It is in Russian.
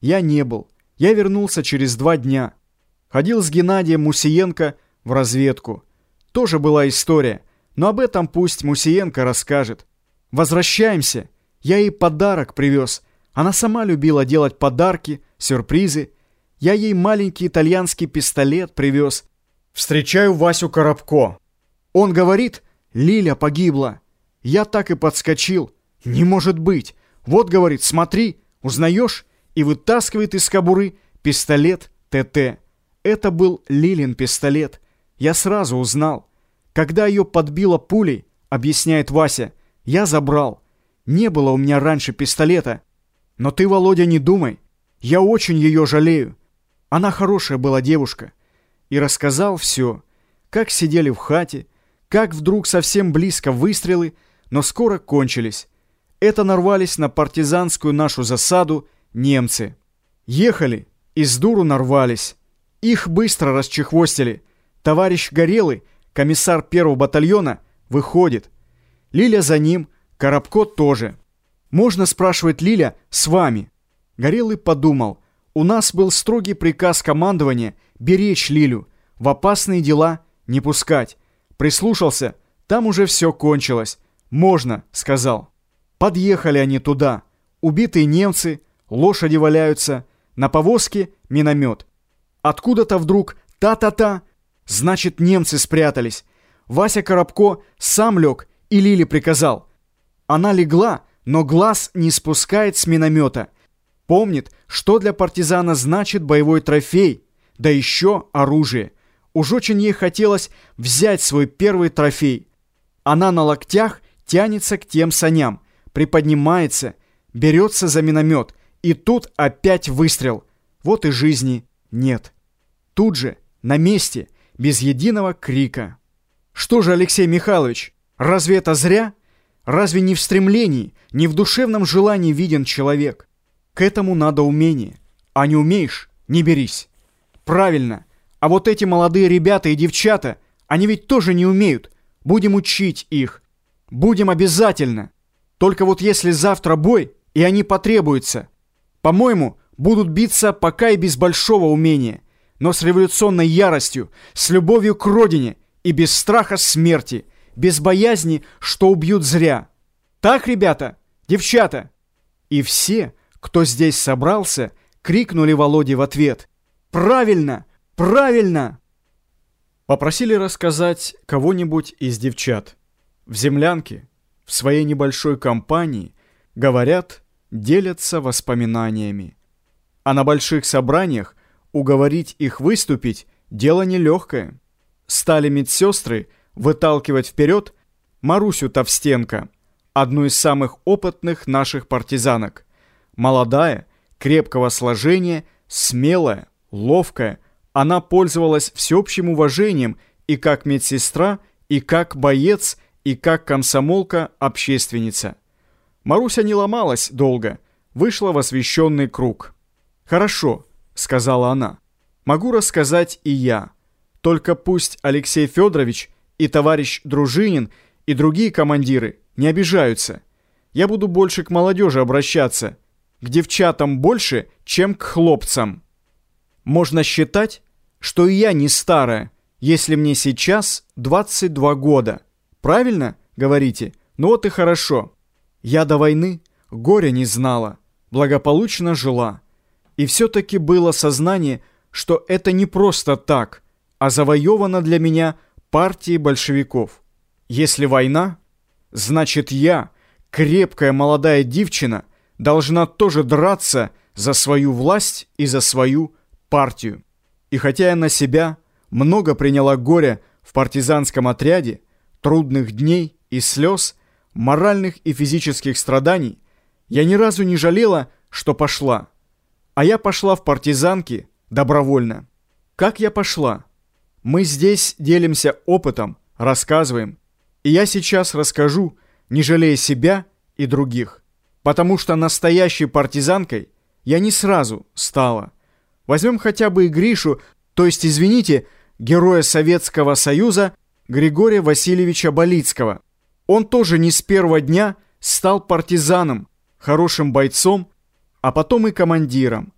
Я не был. Я вернулся через два дня. Ходил с Геннадием Мусиенко в разведку. Тоже была история, но об этом пусть Мусиенко расскажет. Возвращаемся. Я ей подарок привез. Она сама любила делать подарки, сюрпризы. Я ей маленький итальянский пистолет привез. Встречаю Васю Коробко. Он говорит, Лиля погибла. Я так и подскочил. Не может быть. Вот, говорит, смотри, узнаешь? И вытаскивает из кобуры пистолет ТТ. Это был Лилин пистолет. Я сразу узнал. Когда ее подбило пулей, объясняет Вася, я забрал. Не было у меня раньше пистолета. Но ты, Володя, не думай. Я очень ее жалею. Она хорошая была девушка. И рассказал все. Как сидели в хате, как вдруг совсем близко выстрелы, но скоро кончились. Это нарвались на партизанскую нашу засаду немцы. Ехали, из дуру нарвались. Их быстро расчехвостили. Товарищ Горелый, комиссар первого батальона, выходит. Лиля за ним, Коробко тоже. Можно, спрашивать Лиля, с вами. Горелый подумал. У нас был строгий приказ командования беречь Лилю, в опасные дела не пускать. Прислушался, там уже все кончилось. «Можно», — сказал. Подъехали они туда. Убитые немцы, лошади валяются, на повозке миномет. Откуда-то вдруг та-та-та. Значит, немцы спрятались. Вася Коробко сам лег и Лили приказал. Она легла, но глаз не спускает с миномета. Помнит, что для партизана значит боевой трофей, да еще оружие. Уж очень ей хотелось взять свой первый трофей. Она на локтях тянется к тем саням, приподнимается, берется за миномет, и тут опять выстрел. Вот и жизни нет. Тут же, на месте, без единого крика. Что же, Алексей Михайлович, разве это зря? Разве не в стремлении, не в душевном желании виден человек? К этому надо умение. А не умеешь, не берись. Правильно. А вот эти молодые ребята и девчата, они ведь тоже не умеют. Будем учить их. Будем обязательно. Только вот если завтра бой, и они потребуются, по-моему, будут биться пока и без большого умения, но с революционной яростью, с любовью к родине и без страха смерти, без боязни, что убьют зря. Так, ребята, девчата? И все, кто здесь собрался, крикнули Володе в ответ. «Правильно! Правильно!» Попросили рассказать кого-нибудь из девчат. В землянке, в своей небольшой компании, говорят, делятся воспоминаниями. А на больших собраниях уговорить их выступить – дело нелегкое. Стали медсестры выталкивать вперед Марусю Товстенко, одну из самых опытных наших партизанок. Молодая, крепкого сложения, смелая, ловкая, она пользовалась всеобщим уважением и как медсестра, и как боец, и как комсомолка-общественница. Маруся не ломалась долго, вышла в освещенный круг. «Хорошо», — сказала она, — «могу рассказать и я. Только пусть Алексей Федорович и товарищ Дружинин и другие командиры не обижаются. Я буду больше к молодежи обращаться, к девчатам больше, чем к хлопцам. Можно считать, что и я не старая, если мне сейчас 22 года. Правильно, говорите? Ну вот и хорошо. Я до войны горя не знала, благополучно жила. И все-таки было сознание, что это не просто так, а завоевано для меня партией большевиков. Если война, значит я, крепкая молодая девчина, должна тоже драться за свою власть и за свою партию. И хотя я на себя много приняла горя в партизанском отряде, трудных дней и слез, моральных и физических страданий, я ни разу не жалела, что пошла. А я пошла в партизанки добровольно. Как я пошла? Мы здесь делимся опытом, рассказываем. И я сейчас расскажу, не жалея себя и других. Потому что настоящей партизанкой я не сразу стала. Возьмем хотя бы и Гришу, то есть, извините, героя Советского Союза Григория Васильевича Болицкого. Он тоже не с первого дня стал партизаном, хорошим бойцом, а потом и командиром.